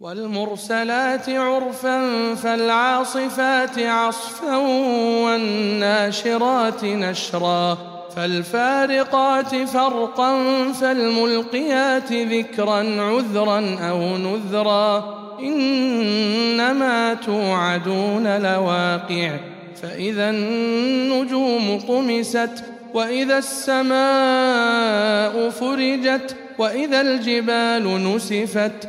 والمرسلات عرفا فالعاصفات عصفا والناشرات نشرا فالفارقات فرقا فالملقيات ذكرا عذرا أو نذرا إنما توعدون لواقع فإذا النجوم طمست وإذا السماء فرجت وإذا الجبال نسفت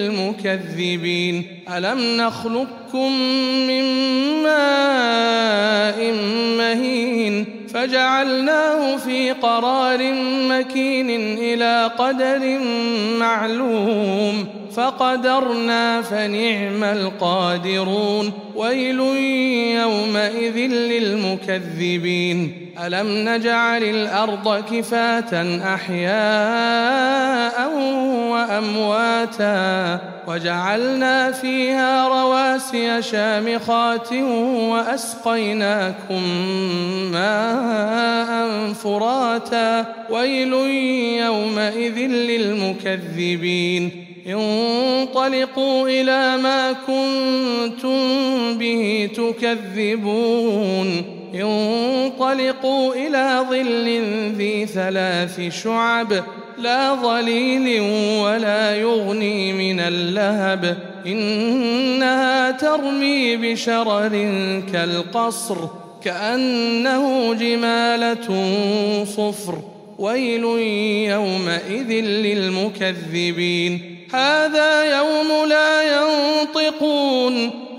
ألم نخلقكم من ماء مهين فجعلناه في قرار مكين إلى قدر معلوم. فقدرنا فنعم القادرون. ويل يومئذ للمكذبين. ألم نجعل الأرض كفاة أحياء وأمواتا وجعلنا فيها رواسي شامخات وأسقيناكم ماء فراتا ويل يومئذ للمكذبين انطلقوا إلى ما كنتم به تكذبون انطلقوا إلى ظل ذي ثلاث شعب لا ظليل ولا يغني من اللهب. إنها ترمي بشرر كالقصر كأنه جمالة صفر. ويل يومئذ للمكذبين. هذا يوم لا ينطقون.